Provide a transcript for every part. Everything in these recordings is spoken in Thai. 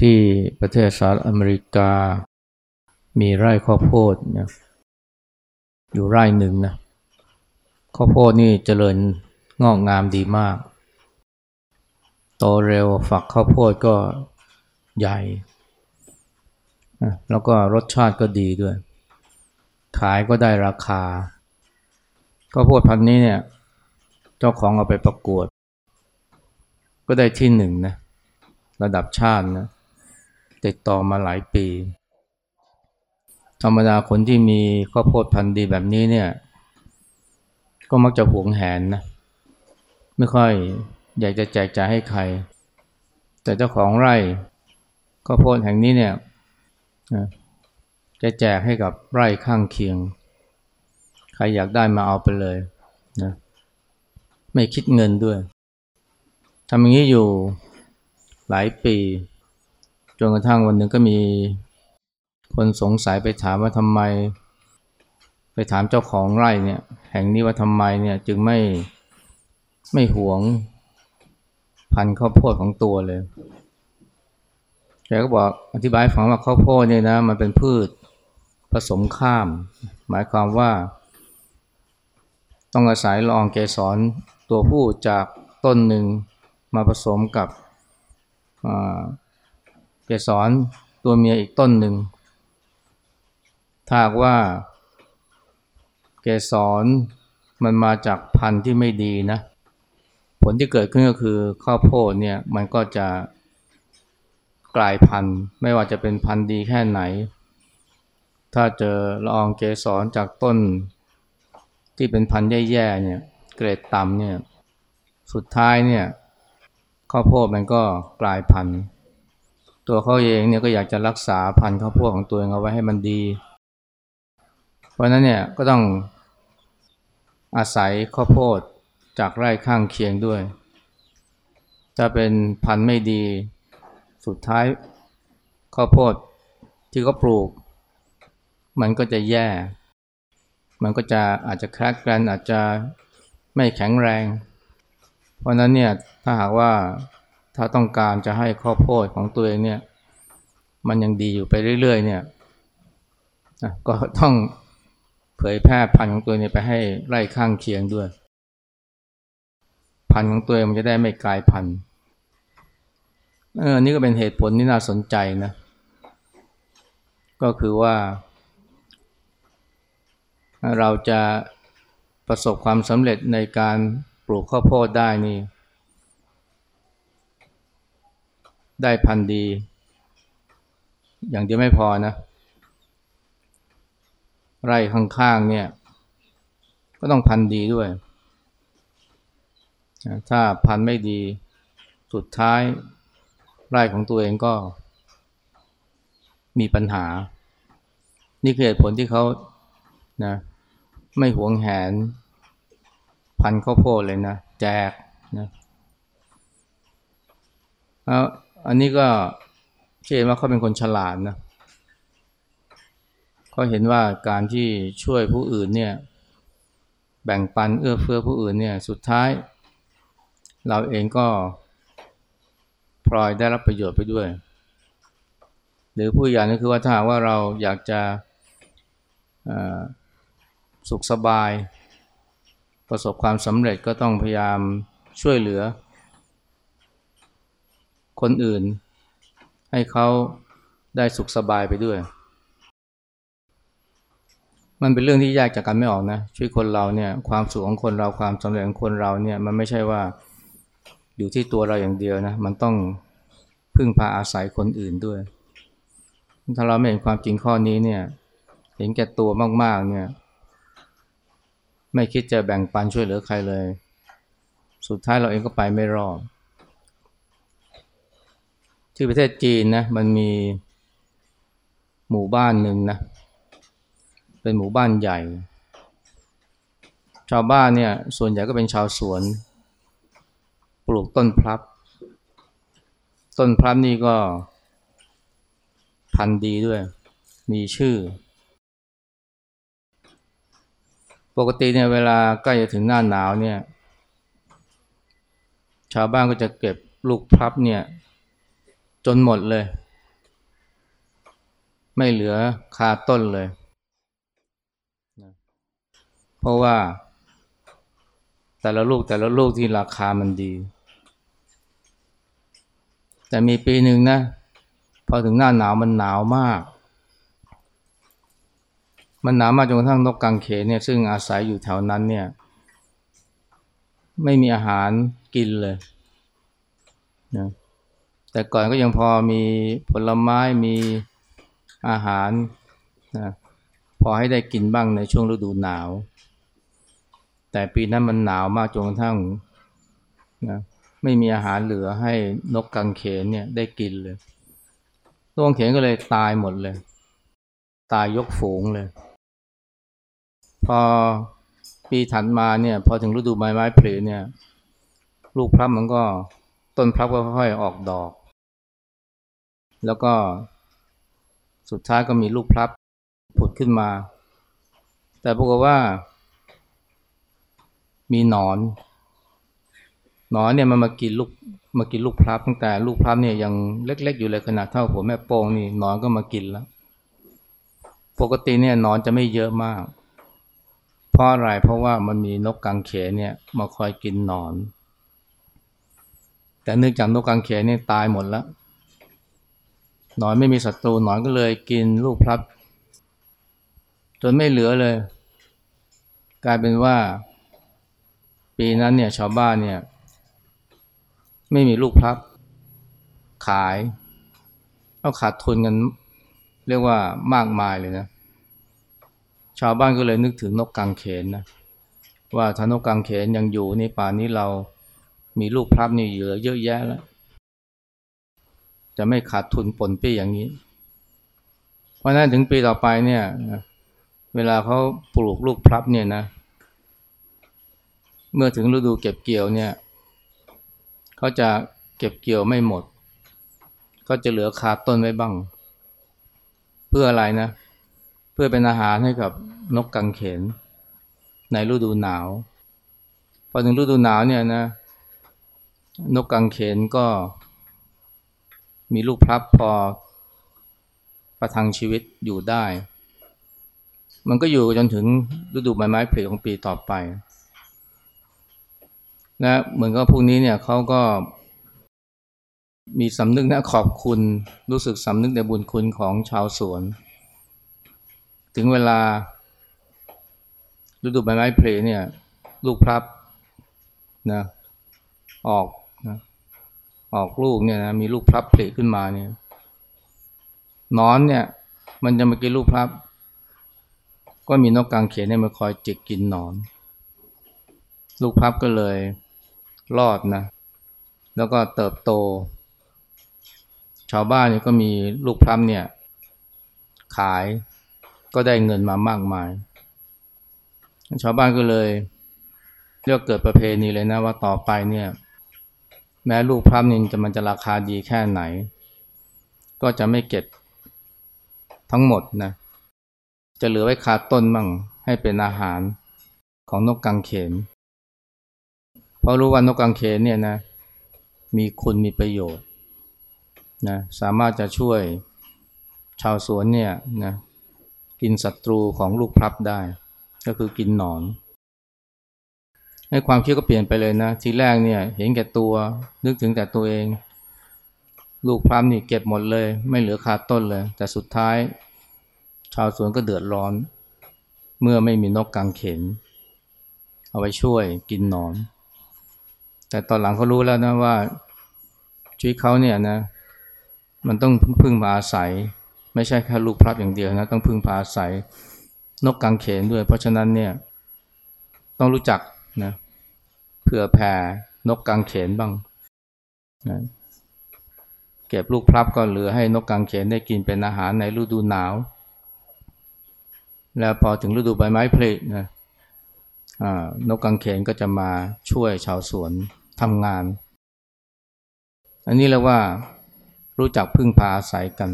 ที่ประเทศสหรัฐอเมริกา มีไร่ข้าวโพดนะอยู่ไร่หนึ่งนะข้าวโพดนี่เจริญงอกงามดีมาก โตเร็วฝักข้าวโพดก็ใหญ่ แล้วก็รสชาติก็ดีด้วย ขายก็ได้ราคาข้าวโพดพันนี้เนี่ย เจ้าของเอาไปประกวด ก็ได้ที่หนึ่งนะ ระดับชาตินะ ติดต่อมาหลายปี ธรรมดาคนที่มีข้าวโพดพันธุ์ดีแบบนี้เนี่ย ก็มักจะหวงแหนนะ ไม่ค่อยอยากจะแจกจ่ายให้ใคร แต่เจ้าของไร่ข้าวโพดแห่งนี้เนี่ยจะแจกให้กับไร่ข้างเคียง ใครอยากได้มาเอาไปเลยนะไม่คิดเงินด้วยทำอย่างนี้อยู่หลายปี จนกระทั่งวันหนึ่งก็มีคนสงสัยไปถามว่าทำไม ไปถามเจ้าของไร่เนี่ยแห่งนี้ว่าทำไมเนี่ยจึงไม่ไม่หวงพันธุ์ข้าวโพดของตัวเลยแกก็บอกอธิบายฟังว่าข้าวโพดเนี่ยนะมันเป็นพืชผสมข้าม หมายความว่า ต้องอาศัยละอองเกสรตัวผู้จากต้นหนึ่งมาผสมกับ เกสรตัวเมียอีกต้นหนึ่งถ้าว่า เกสรมันมาจากพันธุ์ที่ไม่ดีนะ ผลที่เกิดขึ้นก็คือข้าวโพดเนี่ยมันก็จะกลายพันธุ์ ไม่ว่าจะเป็นพันธุ์ดีแค่ไหน ถ้าเจอละอองเกสรจากต้น ที่เป็นพันธุ์แย่ๆเนี่ยเกรดต่ำเนี่ยสุดท้ายเนี่ยข้าวโพดมันก็กลายพันธุ์ ตัวเขาเองเนี่ยก็อยากจะรักษาพันธุ์ข้าวโพดของตัวเองเอาไว้ให้มันดี เพราะนั้นเนี่ยก็ต้องอาศัยข้าวโพดจากไร่ข้างเคียงด้วย ถ้าเป็นพันธุ์ไม่ดี สุดท้ายข้าวโพดที่เขาปลูก มันก็จะแย่ มันก็จะอาจจะแครกแกรนอาจจะไม่แข็งแรง เพราะนั้นเนี่ยถ้าหากว่า ถ้าต้องการจะให้ข้าวโพดของตัวเองเนี่ยมันยังดีอยู่ไปเรื่อยๆเนี่ยก็ต้องเผยแพร่พันธุ์ของตัวนี้ไปให้ไร่ข้างเคียงด้วย พันธุ์ของตัวเองมันจะได้ไม่กลายพันธุ์เออนี่ก็เป็นเหตุผลที่น่าสนใจนะ ก็คือว่า เราจะประสบความสำเร็จในการปลูกข้าวโพดได้นี่ ได้พันดี อย่างเดียวไม่พอนะ ไร่ข้างๆเนี่ย ก็ต้องพันดีด้วย ถ้าพันไม่ดี สุดท้ายไร่ของตัวเองก็มีปัญหา นี่คือเหตุผลที่เขานะไม่หวงแหน พันข้าวโพดเลยนะ แจกนะ อันนี้ก็เชื่อว่าเขาเป็นคนฉลาดนะเขาเห็นว่าการที่ช่วยผู้อื่นเนี่ย แบ่งปันเอื้อเฟื้อผู้อื่นเนี่ย สุดท้าย เราเองก็พลอยได้รับประโยชน์ไปด้วย หรือผู้อย่างก็คือว่าถ้าว่าเราอยากจะสุขสบาย ประสบความสำเร็จก็ต้องพยายามช่วยเหลือ คนอื่น ให้เขาได้สุขสบายไปด้วย มันเป็นเรื่องที่ยากจากกันไม่ออกนะช่วยคนเราเนี่ยความสุขของคนเราความสำเร็จของคนเราเนี่ยมันไม่ใช่ว่าอยู่ที่ตัวเราอย่างเดียวนะมันต้องพึ่งพาอาศัยคนอื่นด้วย ถ้าเราไม่เห็นความจริงข้อนี้เนี่ยเห็นแก่ตัวมากๆเนี่ยไม่คิดจะแบ่งปันช่วยเหลือใครเลย สุดท้ายเราเองก็ไปไม่รอด ที่ประเทศจีนนะมันมีหมู่บ้านหนึ่งนะเป็นหมู่บ้านใหญ่ ชาวบ้านเนี่ยส่วนใหญ่ก็เป็นชาวสวน ปลูกต้นพลับ ต้นพลับนี่ก็พันธุ์ดีด้วย มีชื่อ ปกติเนี่ยเวลาใกล้จะถึงหน้าหนาวเนี่ย ชาวบ้านก็จะเก็บลูกพลับเนี่ย จนหมดเลย ไม่เหลือคาต้นเลย เพราะว่า แต่ละลูกแต่ละลูกที่ราคามันดี แต่มีปีหนึ่งนะ พอถึงหน้าหนาวมันหนาวมาก มันหนาวมากจนกระทั่งนกกังเขนเนี่ยซึ่งอาศัยอยู่แถวนั้นเนี่ย ไม่มีอาหารกินเลยนะ แต่ก่อนก็ยังพอมีผลไม้มีอาหารนะพอให้ได้กินบ้างในช่วงฤดูหนาว แต่ปีนั้นมันหนาวมากจนกระทั่งนะไม่มีอาหารเหลือให้นกกังเขนเนี่ยได้กินเลยนกกังเขนก็เลยตายหมดเลย ตายยกฝูงเลย พอปีถัดมาเนี่ยพอถึงฤดูใบไม้ผลิเนี่ย ลูกพลับมันก็ต้นพลับก็ค่อยๆออกดอก แล้วก็สุดท้ายก็มีลูกพลับผุดขึ้นมา แต่ปรากฏว่า มีหนอน หนอนเนี่ยมันมากินลูกมากินลูกพลับตั้งแต่ลูกพลับเนี่ยยังเล็ก ๆ อยู่เลยขนาดเท่าหัวแม่โป้งนี่หนอนก็มากินแล้ว ปกติเนี่ยหนอนจะไม่เยอะมาก เพราะอะไรเพราะว่ามันมีนกกังเขนเนี่ยมาคอยกินหนอน แต่เนื่องจากนกกังเขนเนี่ยตายหมดแล้ว หนอนไม่มีศัตรูหนอนก็เลยกินลูกพลับ จนไม่เหลือเลย กลายเป็นว่า ปีนั้นเนี่ยชาวบ้านเนี่ยไม่มีลูกพลับ ขายเอาขาดทุนกันเรียกว่ามากมายเลยนะ ชาวบ้านก็เลยนึกถึงนกกังเขนนะว่าถ้านกกังเขนยังอยู่นี่ป่านนี้เรามีลูกพลับนี่เหลือเยอะแยะแล้ว จะไม่ขาดทุนปนปี้อย่างนี้ เพราะนั้นถึงปีต่อไปเนี่ยเวลาเขาปลูกลูกพลับเนี่ยนะ เมื่อถึงฤดูเก็บเกี่ยวเนี่ยเขาจะเก็บเกี่ยวไม่หมด ก็จะเหลือคาต้นไว้บ้าง เพื่ออะไรนะ เพื่อเป็นอาหารให้กับนกกังเขน ในฤดูหนาว พอถึงฤดูหนาวเนี่ยนะ นกกังเขนก็ มีลูกพลับพอประทังชีวิตอยู่ได้ มันก็อยู่จนถึงฤดูใบไม้ผลิของปีต่อไปนะเหมือนกับพวกนี้เนี่ยเขาก็มีสำนึกนะขอบคุณรู้สึกสำนึกในบุญคุณของชาวสวน ถึงเวลาฤดูใบไม้ผลิเนี่ย ลูกพลับนะออก ออกลูกเนี่ยนะมีลูกพลับผลิขึ้นมาเนี่ยนอนเนี่ย มันจะมากินลูกพลับ ก็มีนกกางเขนเนี่ยมาคอยจิกกินนอน ลูกพลับก็เลยรอดนะ แล้วก็เติบโต ชาวบ้านเนี่ยก็มีลูกพลับเนี่ย ขายก็ได้เงินมามากมาย ชาวบ้านก็เลยเรียกเกิดประเพณีเลยนะว่าต่อไปเนี่ย แม้ลูกพลับนี่จะมันจะราคาดีแค่ไหน ก็จะไม่เก็บทั้งหมดนะจะเหลือไว้คาต้นมั่งให้เป็นอาหารของนกกังเขน เพราะรู้ว่านกกังเขนเนี่ยนะมีคุณมีประโยชน์นะสามารถจะช่วยชาวสวนเนี่ยนะกินศัตรูของลูกพลับได้ ก็คือกินหนอน ให้ความคิดก็เปลี่ยนไปเลยนะทีแรกเนี่ย เห็นแก่ตัว นึกถึงแต่ตัวเอง ลูกพลัมนี่เก็บหมดเลย ไม่เหลือคาต้นเลย แต่สุดท้าย ชาวสวนก็เดือดร้อน เมื่อไม่มีนกกางเขนเอาไปช่วยกินหนอน แต่ตอนหลังเขารู้แล้วนะว่าชีวิตเขาเนี่ยนะ มันต้องพึ่งพาอาศัย ไม่ใช่แค่ลูกพลับอย่างเดียวนะต้องพึ่งพาอาศัยนกกางเขนด้วย เพราะฉะนั้นเนี่ย ต้องรู้จัก นะเผื่อแผ่นกกางเขนบ้างนะเก็บลูกพลับก็เหลือให้นกกางเขนได้กินเป็นอาหารในฤดูหนาว แล้วพอถึงฤดูใบไม้ผลินะนกกางเขนก็จะมาช่วยชาวสวนทำงาน อันนี้เรียกว่ารู้จักพึ่งพาอาศัยกัน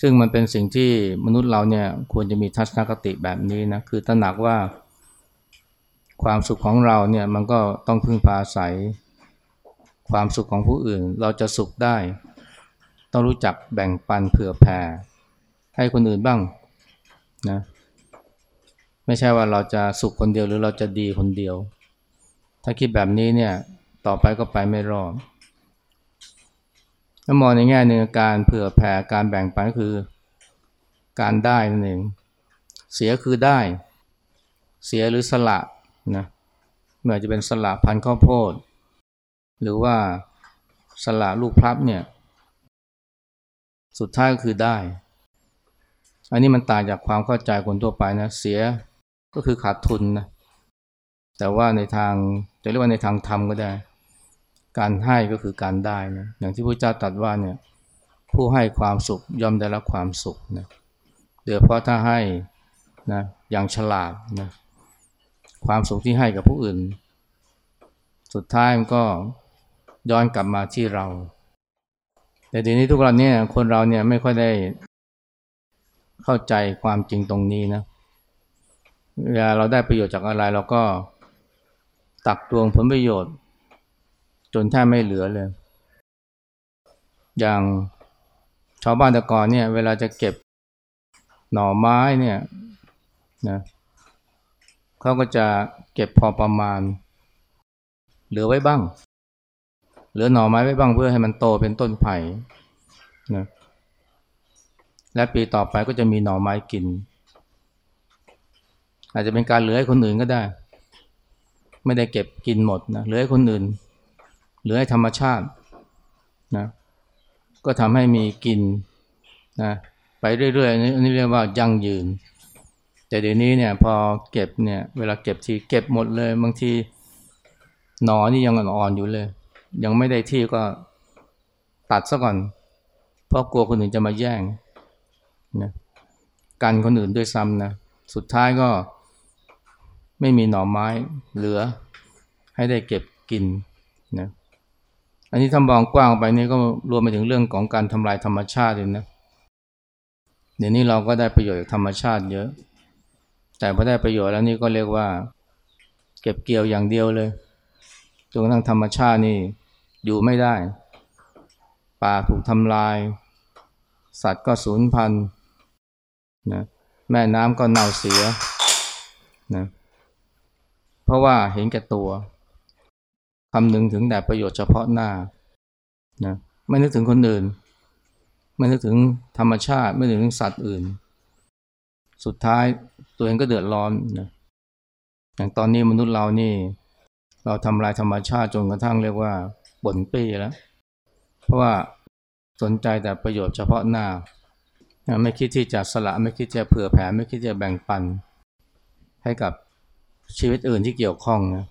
ซึ่งมันเป็นสิ่งที่มนุษย์เราเนี่ยควรจะมีทัศนคติแบบนี้นะ คือตระหนักว่า ความสุขของเราเนี่ยมันก็ต้องพึ่งพาอาศัย ความสุขของผู้อื่นเราจะสุขได้ ต้องรู้จักแบ่งปันเผื่อแผ่ให้คนอื่นบ้างนะไม่ใช่ว่าเราจะสุขคนเดียวหรือเราจะดีคนเดียว ถ้าคิดแบบนี้เนี่ยต่อไปก็ไปไม่รอดถ้ามองในแง่หนึ่งการเผื่อแผ่การแบ่งปันก็คือ การได้นั่นเองเสียคือได้ เสียหรือสละ นะไม่ว่าจะเป็นสละพันข้าวโพด หรือว่าสละลูกพลับเนี่ย สุดท้ายก็คือได้ อันนี้มันต่างจากความเข้าใจคนทั่วไปนะ เสียก็คือขาดทุนนะ แต่ว่าในทางจะเรียกว่าในทางธรรมก็ได้ การให้ก็คือการได้นะ อย่างที่พระเจ้าตรัสว่าเนี่ย ผู้ให้ความสุขย่อมได้รับความสุขนะโดยเพราะถ้าให้นะอย่างฉลาดนะ ความสุขที่ให้กับผู้อื่น สุดท้ายมันก็ย้อนกลับมาที่เรา แต่ทีนี้ทุกวันนี้คนเราเนี่ยไม่ค่อยได้เข้าใจความจริงตรงนี้นะเวลาเราได้ประโยชน์จากอะไรเราก็ตักตวงผลประโยชน์ จนแทบไม่เหลือเลย อย่างชาวบ้านตะกอนเนี่ย เวลาจะเก็บหน่อไม้เนี่ยนะ เขาก็จะเก็บพอประมาณ เหลือไว้บ้าง เหลือหน่อไม้ไว้บ้างเพื่อให้มันโตเป็นต้นไผ่นะและปีต่อไปก็จะมีหน่อไม้กิน อาจจะเป็นการเหลือให้คนอื่นก็ได้ ไม่ได้เก็บกินหมดนะเหลือให้คนอื่น เหลือให้ธรรมชาตินะก็ทำให้มีกินนะไปเรื่อยๆนี่นี่เรียกว่ายั่งยืน แต่เดี๋ยวนี้เนี่ยพอเก็บเนี่ยเวลาเก็บทีเก็บหมดเลยบางทีหนอนี่ยังอ่อนๆอยู่เลย ยังไม่ได้ที่ก็ตัดซะก่อน เพราะกลัวคนอื่นจะมาแย่งนะกันคนอื่นด้วยซ้ำนะสุดท้ายก็ไม่มีหน่อไม้เหลือให้ได้เก็บกินนะอันนี้ทำมองกว้างไปนี่ก็รวมไปถึงเรื่องของการทำลายธรรมชาติเลยนะเดี๋ยวนี้เราก็ได้ประโยชน์จากธรรมชาติเยอะ แต่พอได้ประโยชน์แล้วนี่ก็เรียกว่า เก็บเกี่ยวอย่างเดียวเลยจนกระทั่งธรรมชาตินี่อยู่ไม่ได้ ป่าถูกทำลาย สัตว์ก็สูญพันธุ์นะแม่น้ำก็เน่าเสียนะเพราะว่าเห็นแก่ตัวคำนึงถึงแต่ประโยชน์เฉพาะหน้านะไม่นึกถึงคนอื่น ไม่นึกถึงธรรมชาติ ไม่นึกถึงสัตว์อื่น สุดท้ายตัวเองก็เดือดร้อนนะอย่างตอนนี้มนุษย์เรานี่ เราทำลายธรรมชาติจนกระทั่งเรียกว่าบ่นปี้แล้ว เพราะว่าสนใจแต่ประโยชน์เฉพาะหน้า ไม่คิดที่จะสละไม่คิดจะเผื่อแผ่ไม่คิดจะแบ่งปัน ให้กับชีวิตอื่นที่เกี่ยวข้องนะ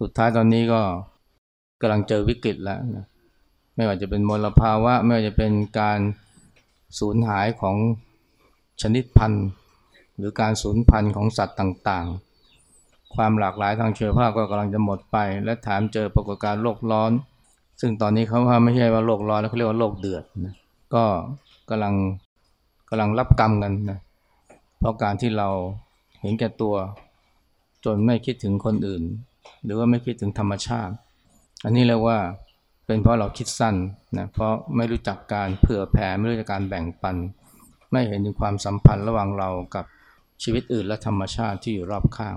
สุดท้ายตอนนี้ก็กำลังเจอวิกฤตแล้วนะไม่ว่าจะเป็นมลภาวะ ไม่ว่าจะเป็นการสูญหายของ ชนิดพันธุ์ หรือการสูญพันธุ์ของสัตว์ต่างๆ ความหลากหลายทางชีวภาพก็กำลังจะหมดไป และถามเจอปรากฏการณ์โลกร้อน ซึ่งตอนนี้เขาว่าไม่ใช่ว่าโลกร้อนแล้วเขาเรียกว่าโลกเดือดนะก็กำลังกำลังรับกรรมกันนะเพราะการที่เราเห็นแก่ตัว จนไม่คิดถึงคนอื่น หรือว่าไม่คิดถึงธรรมชาติ อันนี้เรียกว่าเป็นเพราะเราคิดสั้นนะเพราะไม่รู้จักการเผื่อแผ่ไม่รู้จักการแบ่งปัน ไม่เห็นถึงความสัมพันธ์ระหว่างเรากับชีวิตอื่นและธรรมชาติที่อยู่รอบข้าง